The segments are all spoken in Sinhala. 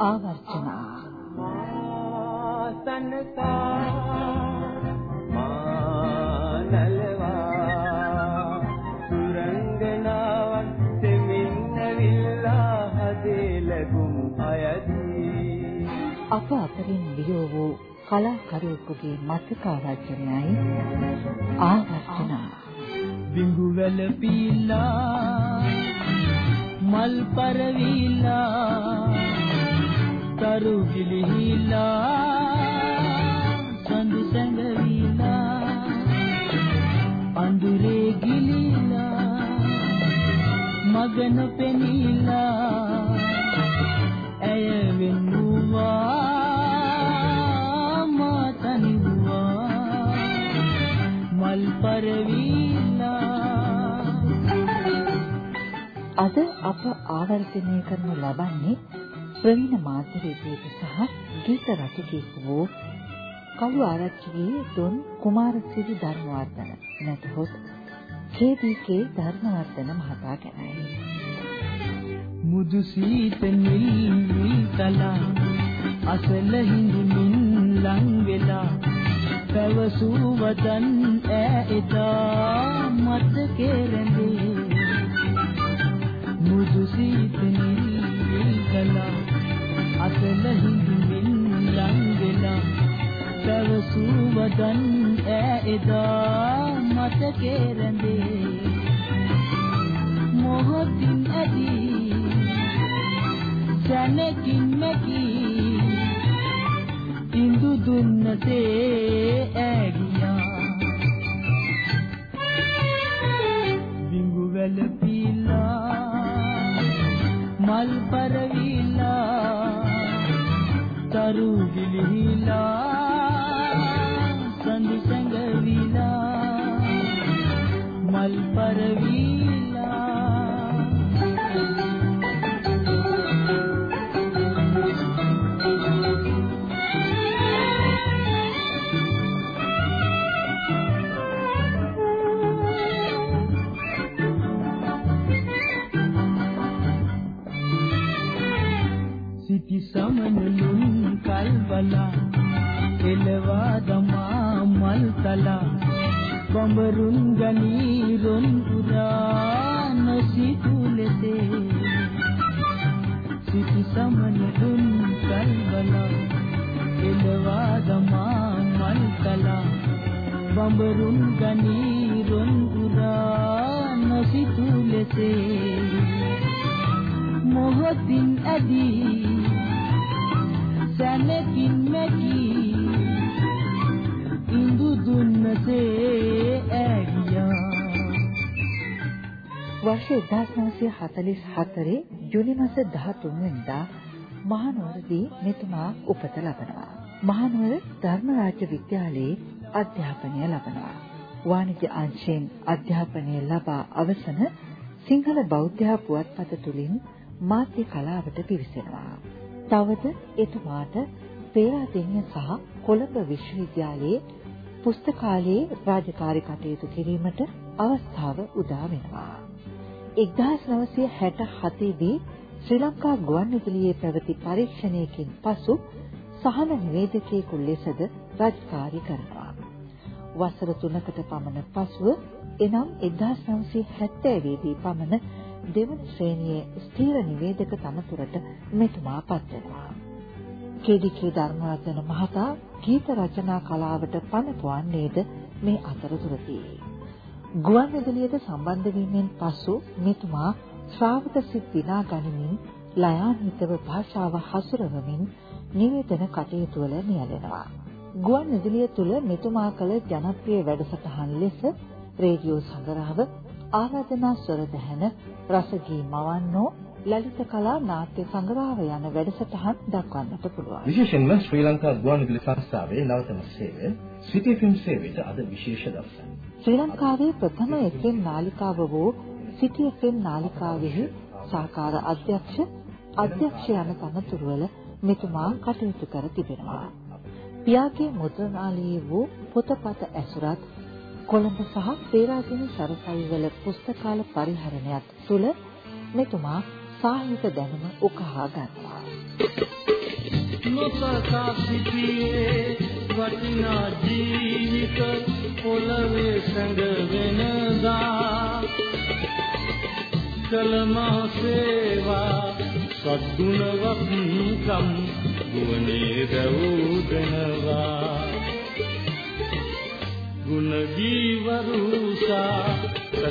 ආවර්ජනා. අප අතරින් වියෝ වූ කලාකරුවෙකුගේ මතකාවර්ජනයයි ආවර්ජනා. බිඟු වැළපීලා මල් පරවිලා තරු ගිලිහිලා සඳු සැඟවිලා අඳුරේ ගිලිලා මගන පෙනිලා ඇය වෙන්නුවා මා තනිවුවා මල් පරවිලා. අද අප ආවර්ජනය කරනු ලබන්නේ ප්‍රවීණ මාධ්‍යවේදියෙකු සහ ගීත රචකයෙකු වූ කළු ආරච්චිගේ දොන් කුමාරසිරි ධර්මවර්ධන නැතහොත් කේ.ඩී.කේ ධර්මවර්ධන මහතා ගැනයි. මුදු සීත නිල් තලා අසල හිඳිමින් ලං වෙලා පැවසූ වදන් ඈ එදා මතකේ රැඳේ මුදු සීත නිල් තලා අසල හිඳිමින් ලං වෙලා පැවසූ වදන් ඈ එදා මතකේ රැඳේ මොහොතින් ඇදී සැනකින් මැකී ඉඳු දුන්නසේ ඈගියා බිඟු වැළපීලා මල් පරවිලා තරු ගිලිහිලා සඳු සැඟවිලා මල් පරවිලා වර්ෂ 1944 ජූනි මාස 13 වෙනිදා මහනුවරදී මෙතුමා උපත ලබනවා. මහනුවර ධර්මරාජ විද්‍යාලයේ අධ්‍යාපනය ලබනවා. වාණිජ්‍ය අංශයෙන් අධ්‍යාපනය ලබා අවසන සිංහල බෞද්ධ පුවත්පත තුලින් මාධ්‍ය කලාවට පිවිසෙනවා. තවද එතුමාට පේරාදෙණිය සහ කොළඹ විශ්වවිද්‍යාලයේ පුස්තකාලයේ රාජකාරී කටයුතු කිරීමට අවස්ථාව උදා වෙනවා. 1967 දී ශ්‍රී ලංකා ගුවන්විදුලියේ පැවති පරීක්ෂණයකින් පසු සහන නිවේදකයෙකු ලෙසද රාජකාරී කරනවා. වසර 3කට පමණ පසුව එනම් 1970 දී පමණ දෙවන ශ්‍රේණියේ ස්ථීර නිවේදක තනතුරට මෙතුමා පත් වෙනවා. කේඩිකේ ධර්මවර්ධන මහතා ගීත රචනා කලාවට පණ පොවන්නේද මේ අතරතුරදී. ගුවන්විදුලියට සම්බන්ධ වීමෙන් පසු මෙතුමා ශ්‍රාවක සිත් විනා ගනිමින් ලයාන්විතව භාෂාව හසුරවමින් නිවේදන කටයුතු වල නියැලෙනවා. ගුවන්විදුලිය තුල මෙතුමා කළ ජනප්‍රිය වැඩසටහන් ලෙස රේඩියෝ සංග්‍රහව ආරාධනා ස්වර දහන රසගී මවන්නෝ ලලිත කලා නාට්‍ය සංග්‍රහව යන වැඩසටහන් දක්වන්නට පුළුවන්. විශේෂයෙන්ම ශ්‍රී ලංකා ගුවන්විදුලි සංස්ථාවේ නවතම සේවය සිටි ෆිල්ම් සේවයට අද විශේෂ දවසක්. ශ්‍රී ලංකාවේ ප්‍රථම FM නාලිකාව වූ සිටි FM නාලිකාවෙහි සහකාර අධ්‍යක්ෂ අධ්‍යක්ෂ යන තනතුරුවල මෙතුමා කටයුතු කර තිබෙනවා. පියාගේ මුද්‍රණාලයේ වූ පොතපත ඇසුරත් කොළඹ සහ පේරාදෙණි සරසවිවල පුස්තකාල පරිහරණයත් තුළ මෙතුමා සාහිත්‍ය දැනුම උකහා ගන්නවා. නොසකා සිටියේ වටිනා ජීවිත පොළවේ සැඟවෙනදා කලමා සේවා සද්ගුණවත් කම් ගුවනේ දවුදනවා ගුණ ජීවරුසා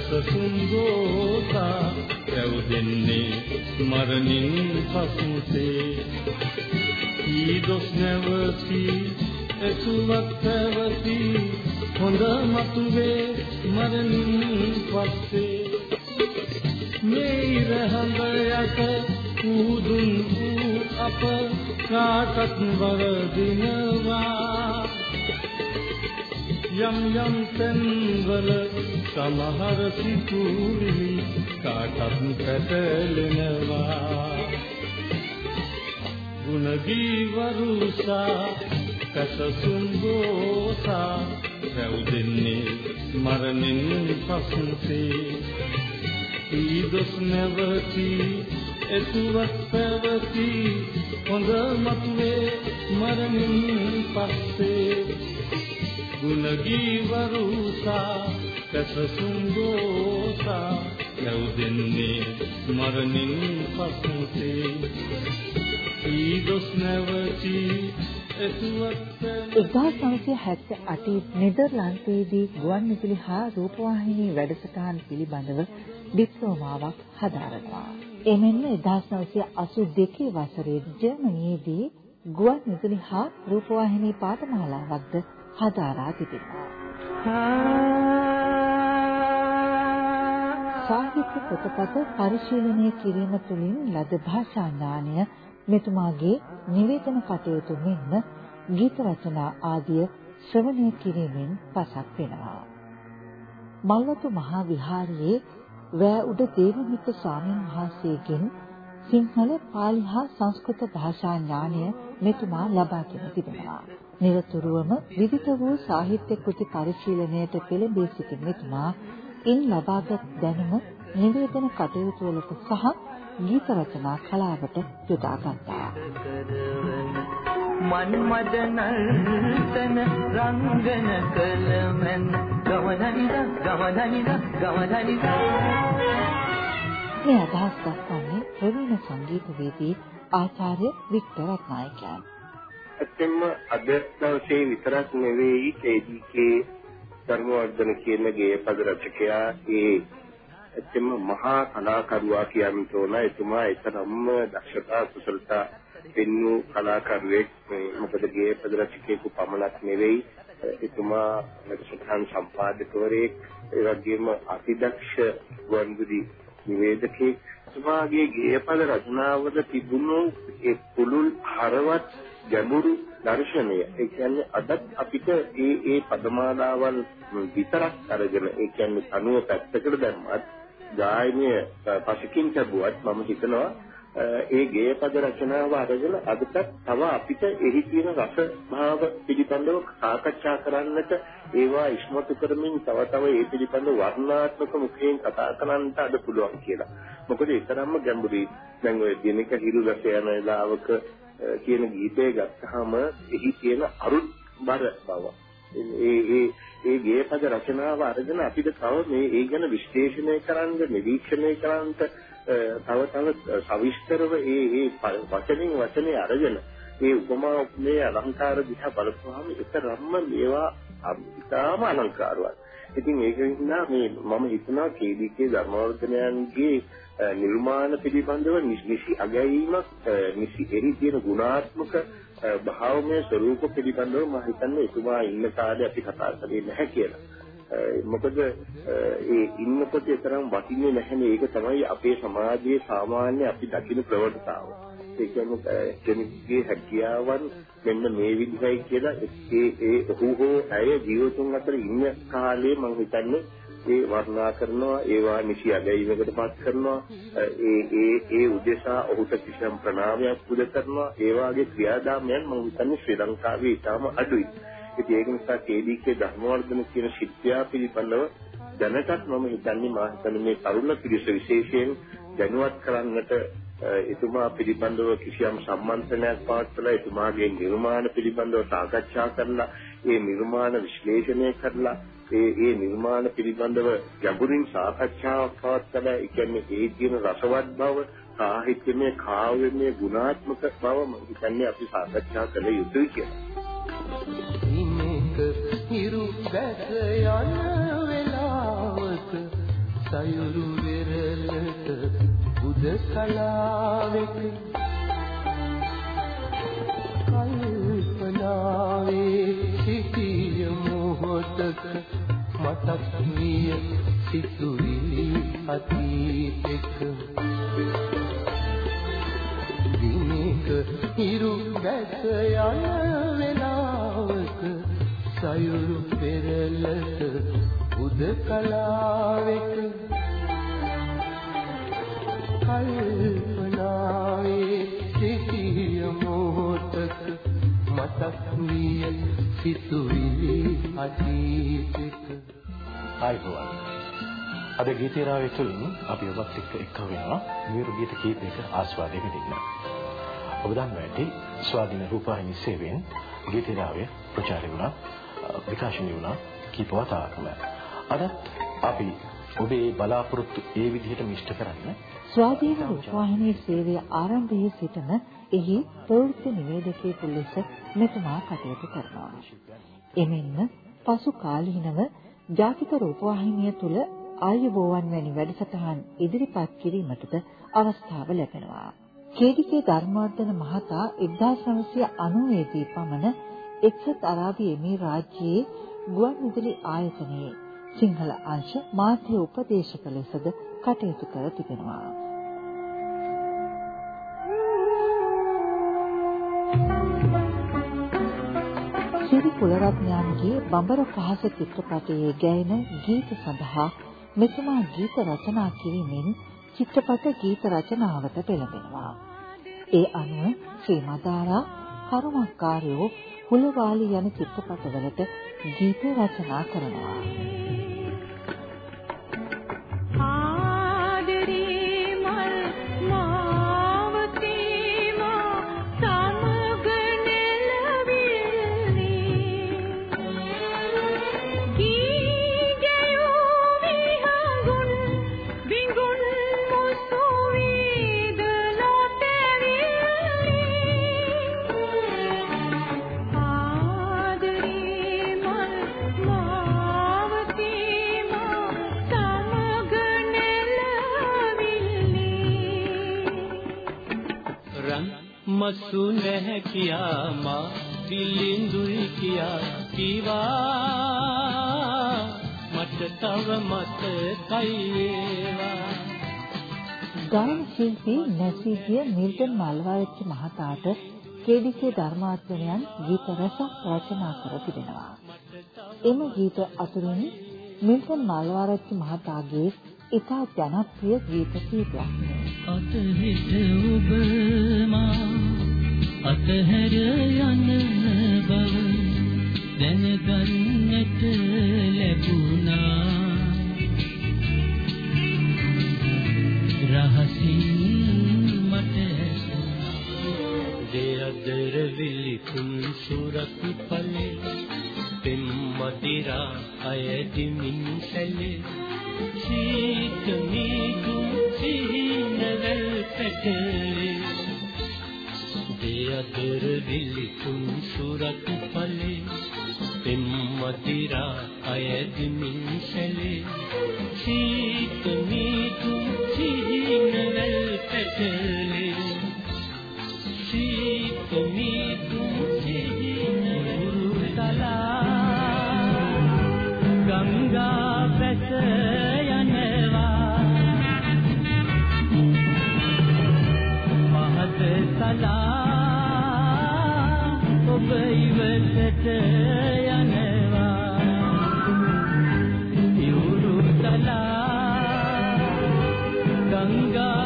සසසුන් ගෝසා පැවදෙන්නේ මරණින් පසුසේ. ඊදොස් නැවති එසුවත් පැවති හොඳ මතුවේ මරණින් පස්සේ. මේ ඉරහඳ යට උදුන් වූ අප කාටත් වරදිනවා. යම් යම් තැන්වල සමහර සිතුවිලි කාටත් පැටලෙනවා. ගුණ ජීවරුසා කසසුන් ගෝසා රැවුදෙන්නේ මරණින් පසුසේ. ඊදොස් නැවති එතුවක් පැවති හොඳ මතුවේ මරණින් පස්සේ. ගුණ කසසුන් ගෝසා රැවුදෙන්නේ මරණින් පසුසේ ඊදොස් නැවති 1978 නෙදර්ලන්තයේදී ගුවන්විදුලි හා රූපවාහිනී වැඩසටහන් පිළිබඳව ඩිප්ලෝමාවක් හදාරනවා. එමෙන්ම 1982 වසරේ ජර්මනියේදී ගුවන්විදුලි හා රූපවාහිනී පාඨමාලාවක්ද හදාරා තිබෙනවා. සාහිත්‍ය පොතපත පරිශීලනය කිරීම තුළින් ලද භාෂා ඥානය මෙතුමාගේ නිවේදන කටයුතු මෙන්ම ගීත රචනා ආදිය ශ්‍රවණය කිරීමෙන් පසක් වෙනවා. මල්වතු මහා විහාරයේ වෑඋඩ දේවමිත්‍ර ස්වාමීන් වහන්සේගෙන් සිංහල පාලි හා සංස්කෘත භාෂා ඥානය මෙතුමා ලබාගෙන තිබෙනවා. නිරතුරුවම විවිධ වූ සාහිත්‍ය කෘති පරිශීලනයට පෙළඹී සිටි මෙතුමා ඉන් ලබාගත් දැනුම නිවේදන කටයුතු වලට සහ ගීත රචනා කලාවට යොදා ගත්තා. මන්මද නර්තන රංගන කළ මෙන් ගමධනිද ගමධනිද ගමධනිද මේ අදහස් දක්වන්නේ ප්‍රවීණ සංගීතවේදී ආචාර්ය වික්ටර් රත්නායකයන්. ඇත්තෙන්ම අද දවසේ විතරක් නෙවෙයි KDK ධර්මවර්ධන කියන ගේය පද රචකයා ඒ ඇත්තෙන්ම මහා කලාකරුවා කියන්න තෝරන එතුමා ඒතරම්ම දක්ෂතා කුසලතා පෙන්වූ කලාකරුවෙක්. මොකද ගේය පද රචකයෙකු පමණක් නෙවෙයි. එතුමා වැඩසටහන් සම්පාදකවරයෙක්. ඒ වගේම අතිදක්ෂ ගුවන්විදුලි නිවේදකයෙක්. එතුමාගේ ගේය පද රචනාවල තිබුණු ඒ පුළුල් හරවත් ගැඹුරු දර්ශනය ඒ කියන්නේ අදත් අපිට ඒ ඒ පදමාලාවල් විතරක් අරගෙන ඒ කියන්නේ තනුව පැත්තකට දැම්මත් ගායනය පසකින් ලැබුවත් මම හිතනවා ඒ ගේයපද රචනාව අරගෙන අදටත් තව අපිට එහි තියෙන රස භාව පිළිබඳව සාකච්ඡා කරන්නට ඒවා ඉස්මතු කරමින් තව තව ඒ පිළිබඳව වර්ණාත්මක මුඛයෙන් කතා කරන්නට අද පුළුවන් කියලා. මොකද ඒ තරම්ම ගැඹුරුයි. දැන් ඔය දිනක හිරු රස යන ලාවක කියන ගීතය ගත්තාම එහි තියෙන අරුත් බර බව. ඒ ඒ ඒ ගේයපද රචනාව අරගෙන අපිට තව මේ ඒ ගැන විශ්ලේෂණය කරන්න නිරීක්ෂණය කරන්න තව තව සවිස්තරව ඒ ඒ වචනින් වචනේ අරගෙන ඒ උපමා උපමේ අලංකාර දිහා බලපුවාම ඒතරම්ම මේවා ඉතාම අලංකාරවත්. ඉතින් ඒක නිසා මේ මම හිතනවා KDK ධර්මවර්ධනයන්ගේ නිර්මාණ පිළිබඳව නිසි අගැයීමක් නිසි එරි තියෙන ගුණාත්මක භාවමය ස්වરૂප පිළිබඳව මම හිතන්නේ එතුමා ඉන්න කාලේ අපි කතා කරේ නැහැ කියලා. මොකද ඒ ඉන්නකොට තරම් වටින්නේ නැහැනේ ඒක තමයි අපේ සමාජයේ සාමාන්‍ය අපි දකින ප්‍රවණතාව. ඒ කියන්නේ කෙනෙක්ගේ හැකියාවන් මෙන්න මේ විදිහයි කියලා ඒ ඒ ඔහු හෝ ඇය ජීවිතුන් අතර ඉන්න කාලේ මම හිතන්නේ ඒ වර්ණනා කරනවා ඒවා නිසි අගැයීමකට පත් කරනවා. ඒ ඒ ඒ උදෙසා ඔහුට කිසියම් ප්‍රණාමයක් පුද කරනවා. ඒ වාගේ ක්‍රියාදාමයන් මම හිතන්නේ ශ්‍රී ලංකාවේ ඉතාම අඩුයි. ඉතින් ඒක නිසා KDK ධර්මවර්ධන කියන ශිල්පියා පිළිබඳව දැනටත් මම හිතන්නේ මා හිතන්නේ මේ තරුණ පිරිස විශේෂයෙන් දැනුවත් කරන්නට එතුමා පිළිබඳව කිසියම් සම්මන්ත්‍රණයක් පවත්වලා එතුමාගේ නිර්මාණ පිළිබඳව සාකච්ඡා කරලා ඒ නිර්මාණ විශ්ලේෂණය කරලා ඒ ඒ නිර්මාණ පිළිබඳව ගැඹුරින් සාකච්ඡාවක් පවත්වලා ඒ කියන්නේ ඒ කියන රසවත් බව සාහිත්‍යමය කාව්‍යමය ගුණාත්මක බව මම හිතන්නේ අපි සාකච්ඡා කළ යුතුයි කියලා. ඉන්නක හිරු බැස යන වෙලාවක සයුරු වෙරළට බුද කලාවෙක කල්පනාවේ සිටිය මොහොතක මතක් විය සිතුවිලි අතීතෙක. දිනක හිරු බැස යන වෙලාවක සයුරු පෙරලට බුද කලාවෙක විය සිතුවිලි අතීතෙක ආයිබෝවන් අද ගීතේරාවේ තුලින් අපි ඔබත් එක්ක එක්ක වෙනවා මියුරු ගීත කීපයක ආස්වාදය විඳින්න. ඔබ දන්නවා ඇති ස්වාධීන රූපවාහිනී සේවයෙන් ගීතේරාවේ ප්‍රචාරය වුණා විකාශනය වුණා කීප වතාවක්ම. අදත් අපි ඔබේ බලාපොරොත්තු ඒ විදිහටම ඉෂ්ට කරන්න ස්වාධීන රූපවාහිනී සේවය ආරම්භයේ සිටම එහි ප්‍රවෘත්ති නිවේදකයෙකු ලෙස මෙතුමා කටයුතු කරනවා. එමෙන්ම පසු කාලීනව ජාතික රූපවාහිනිය තුල ආයුබෝවන් වැනි වැඩසටහන් ඉදිරිපත් කිරීමටද අවස්ථාව ලැබෙනවා. කේඩිකේ ධර්මවර්ධන මහතා 1990 දී පමණ එක්සත් අරාබි එමිරාජ්‍යයේ ගුවන්විදුලි ආයතනයේ සිංහල අංශ මාධ්‍ය උපදේශක ලෙසද කටයුතු කර තිබෙනවා. සිරි කුලරත්නයන්ගේ බඹර පහස චිත්‍රපටයේ ගැයෙන ගීත සඳහා මෙතුමා ගීත රචනා කිරීමෙන් චිත්‍රපට ගීත රචනාවට පෙළඹෙනවා. ඒ අනුව ශ්‍රී මදාරා කරුමක්කාරයෝ හුලවාලි යන චිත්‍රපටවලට ගීත රචනා කරනවා. මසු නැහැ කියා මා දිලිඳුයි කියා කීවා මට තව මතකයි වේවා ගායන ශිල්පී නැසීගේ මිල්ටන් මල්වාරච්චි මහතාට කේඩිකේ ධර්මාත්මයන් ගීත රසක් රචනා කර තිබෙනවා. එම ගීත අතුරින් මිල්ටන් මල්වාරච්චි මහතාගේ ඉතා ජනප්‍රිය ගීත කීපයක්. අතහිට ඔබ මා අතහැර යන බව දැනගන්නට ලැබුණා. රහසින් මට දෙයදර විලිකුන් සුරත් පලේ පෙම් මදිරා අයදිමින් සැලේ සීත මීදු සිහිනවල් පැටලේ දෙයදර විලිකුන් සුරත් පලේ පෙම් මදිරා අයදිමින් සැලේ. සීත මීදු සිහිනවල් පැටලේ සීත මීදු සිහිනවල් තලා ගංගා ඔබ ඉවතට යනවා. යුරු තලා ගංගා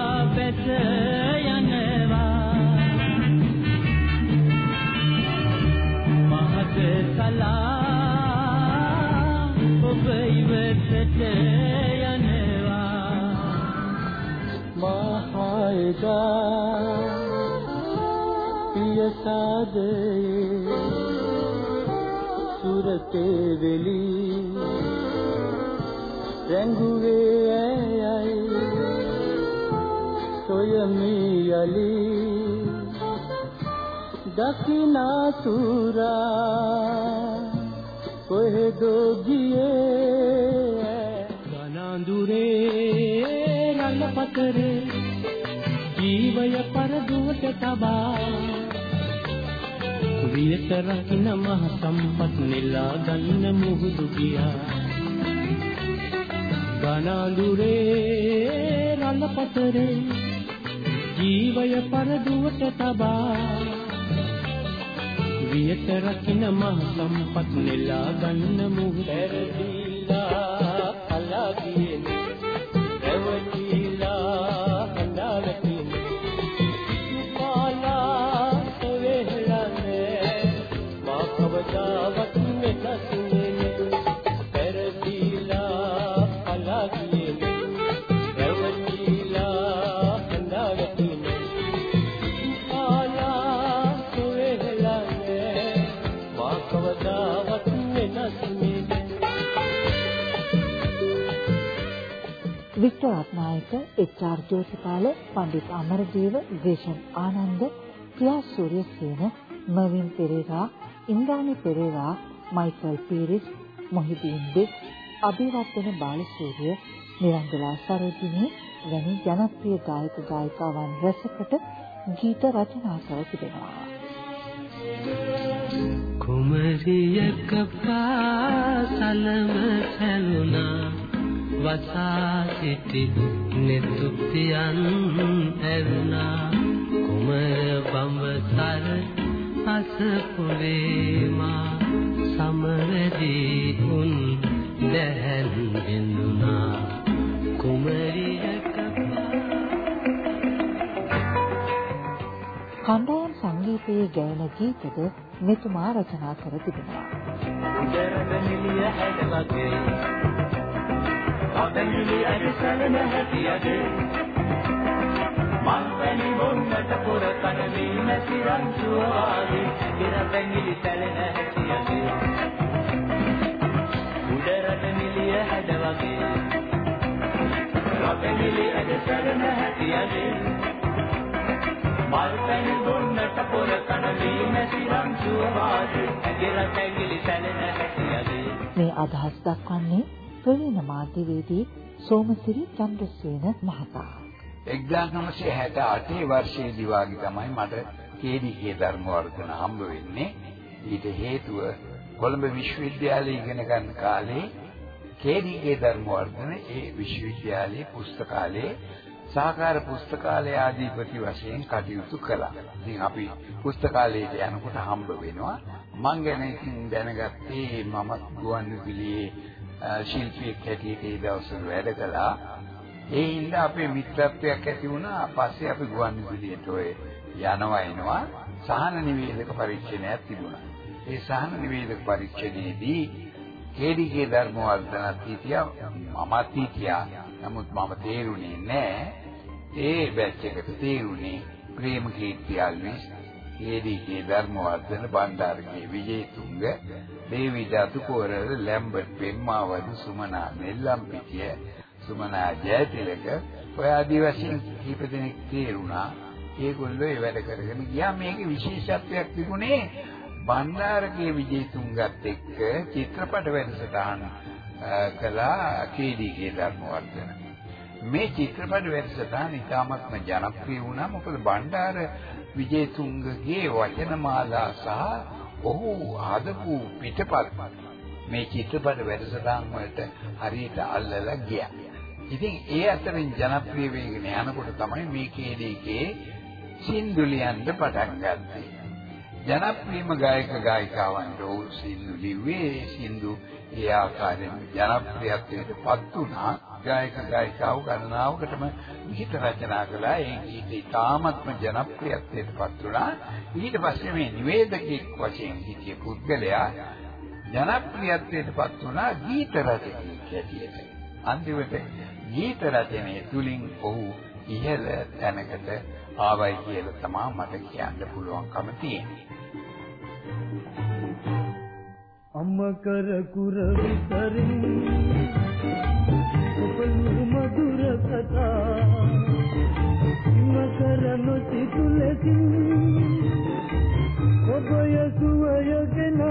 දකිනාතුරා කොහෙදෝ ගියේ ගනඳුරේ රළ පතරේ ජීවය පරදුවට තබා වියත රකින්න මහ සම්පත් නෙලා ගන්න මුහුදු ගියා ගනඳුරේ රළ පතරේ ජීවය පරදුවට තබා වියත රකින්න මහ සම්පත් නෙලා ගන්න මුහුදු පෙරදීලා Victor Ratnayake H R. Jothipala Pandith Amaradeva Greshan Ananda Priya Sooriyasena Mervyn Perera Indrani Perera Michael Peiris Mohideen Baig Abhivardhana Balasuriya Niranjala Sarojini වැනි ජනප්‍රිය ගායක ගායිකාවන් රැසකට ගීත රචනා කර තිබෙනවා. කුමරියක පාසලම සැලුණා වසා සිටි නෙතුප්තියන් ඇරුණා කුමර බඹසර අසපුරේ මා සමරදී උන් දැහන් බින්දුනා කුමරියක කණ්ඩායම් සංගීතයේ ගැයෙන ගීතද මෙතුමා රචනා කර තිබෙනවා. උදරද නිලිය හැඩ වගේ අපෙන්ගිලි අදිසලන හැටියගේ මල් පැණි බොන්නට පොර කන වී නැති රංචුව වාගේ ඉර පැංගිලි සැලෙන හැටියගේ උදරද නිලිය හැඩ වගේ අපෙන්ගිලි අදිසලන හැටියගේ මල් පැණි බොන්නට පොර කන වී නැති රංචුව වාගේ ඉර පැංගිලි සැලෙන හැටියගේ මේ අදහස් දක්වන්නේ ප්‍රවීණ මාධ්‍යවේදී සෝමසිරි චන්ද්‍රසේන මහතා. 1968 වර්ෂයේදී වාගේ තමයි මට කේඩීකේ ධර්මවර්ධන හම්බ වෙන්නේ. ඊට හේතුව කොළඹ විශ්වවිද්‍යාලයේ ඉගෙන ගන්න කාලේ කේඩීකේ ධර්මවර්ධන ඒ විශ්වවිද්‍යාලයේ පුස්තකාලයේ සහකාර පුස්තකාලය ආධිපති වශයෙන් කටයුතු කළා. ඉතින් අපි පුස්තකාලයට යනකොට හම්බ වෙනවා. මං ගැන ඉතින් දැනගත්තේ මම ගුවන්විදුලියේ ශිල්පියෙක් හැටියට ඒ දවස්වල වැඩ කළා. ඒ හින්දා අපේ මිත්‍රත්වයක් ඇති වුණා. පස්සේ අපි ගුවන්විදුලියට ඔය යනවා එනවා සහන නිවේදක පරීක්ෂණයක් තිබුණා. ඒ සහන නිවේදක පරීක්ෂණයේදී කේඩීගේ ධර්මවර්ධනත් හිටියා මමත් හිටියා. නමුත් මම තේරුණේ නැහැ. ඒ බැච් එකට තේරුණේ ප්‍රේමකීර්ති අල්විස් කේඩීගේ ධර්මවර්ධන බණ්ඩාරගේ විජේතුංග දේවි දතුකෝරල ලැම්බර්ට් පෙම්මාවදු සුමනා නෙල්ලම්පිටිය සුමනා ජයතිලක ඔය ආදි වශයෙන් කීප දෙනෙක් තේරුණා. ඒගොල්ලෝ ඒ වැඩ කරගෙන ගියා. මේකේ විශේෂත්වයක් තිබුණේ බණ්ඩාරගේ විජේතුංගත් එක්ක චිත්‍රපට වැඩසටහන් කළා කේඩීගේ ධර්මවර්ධන. මේ චිත්‍රපට වැඩසටහන ඉතාමත්ම ජනප්‍රිය වුණා. මොකද බණ්ඩාර විජේතුංගගේ වචනමාලා සහ ඔහු හදපු පිටපත් මේ චිත්‍රපට වැඩසටහන් වලට හරියට අල්ලලා ගියා. ඉතින් ඒ අතරින් ජනප්‍රිය වෙගෙන යනකොට තමයි මේ කේදීකේ සින්දු ලියන්න පටන් ගත්තේ. ජනප්‍රියම ගායක ගායිකාවන්ට ඔහු සින්දු ලිව්වේ සින්දු ඒ ආකාරයෙන් ජනප්‍රියත්වයට පත් වුණා. ගායක ගායිකාව ගණනාවකටම ගීත රචනා කළා. ඒ ගීත ඉතාමත්ම ජනප්‍රියත්වයට පත් වුණා. ඊට පස්සේ මේ නිවේදකෙක් වශයෙන් හිටිය පුද්ගලයා ජනප්‍රියත්වයට පත් වුණා ගීත රචකයෙක් හැටියට. අන්තිමට ගීත රචනයේ තුලින් ඔහු ඉහළ තැනකට ආවයි කියලා තමයි මට කියන්න පුළුවන්කම තියෙන්නේ. අම්ම කර කුර විතරින් ඔබලු මధుර කතා මකර නොසිතුලකින් ඔබය සුවයගෙන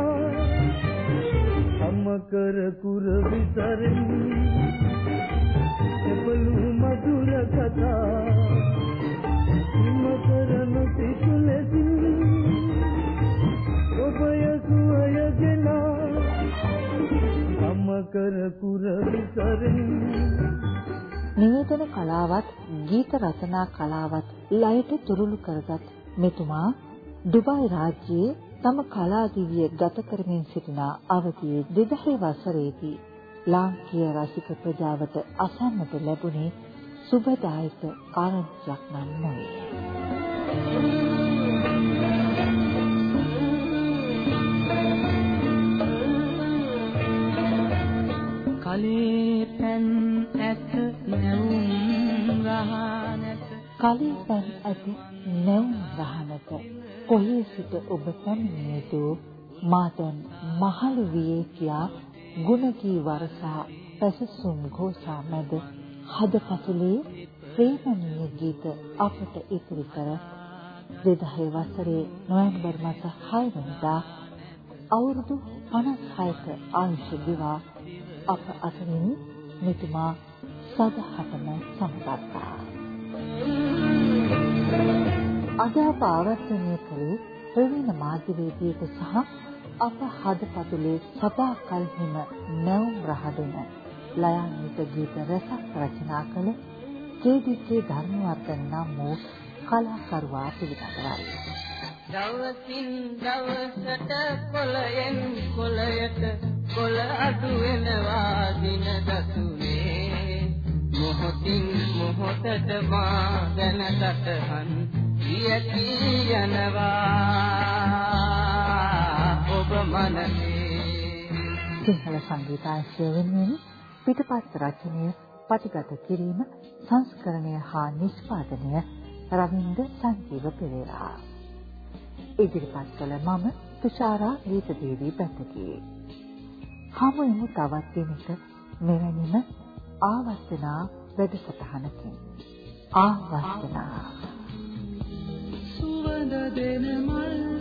අම්ම කර කුර විතරින් ඔබලු මధుර කතා මකර නොසිතුලකින් ඔබය සුවයගෙන අම්ම කර කුර විතරින් නිවේදන කලාවත් ගීත රචනා කලාවත් ලයට තුරුළු කරගත් මෙතුමා ඩුබායි රාජ්‍යයේ තම කලා දිවිය ගත කරමින් සිටින අවධියේ 2000 වසරේදී ලාංකීය රසික ප්‍රජාවට අසන්නට ලැබුණේ සුබදායක ආරංචියක් නම් නොවේ. කලේ පැන් ඇත නැවුම් රහනට කලින් පැන් ඇති නැවුම් රහනට කොහේ සිට ඔබ පැමිණියද මා දැන් මහලු වියේ කියා ගුණකී වරසා පැසසුම් ഘോഷා මැද හදපතුලේ ප්‍රේමණීය ගීත අපට ඉදිරි කර 2000 වසරේ නොවැම්බර් මාස 6 වෙනිදා අවුරුදු 56ක ආයුෂ දිවා අප අතරින් මෙතුමා සදහටම සමගත්තා. අද අප ආවර්තනය කළේ ප්‍රවීණ මාධ්‍යවේදියෙකු සහ අප හදපතුලේ සදා කල්හිම නැවුම් රහදෙන ලයන්විත ගීත රසක් රචනා කළ කේ.ඩී.කේ ධර්මවර්ධන නම් වූ කලාකරුවා පිළිබඳවයි. දවසින් දවසට කොළයෙන් කොළයට කොළ අඩු වෙනවා දින දසුනේ මොහොතින් මොහොතට මා දැන සටහන් වියකි යනවා. ඔබ මනසේ සිංහල සංගීතාංශය වෙනුවෙන් පිටපත් රචනය පටිගත කිරීම සංස්කරණය හා නිෂ්පාදනය රවින්ද සංජීව පෙරේරා. ඉදිරිපත් කළ මම තුෂාරා ගීතදේවී පැත්තකි. හමු වෙමු තවත් දිනක මෙවැනිම ආවස්තනා වැඩසටහනකින්. ආවස්තනා සුවඳ දෙන මල්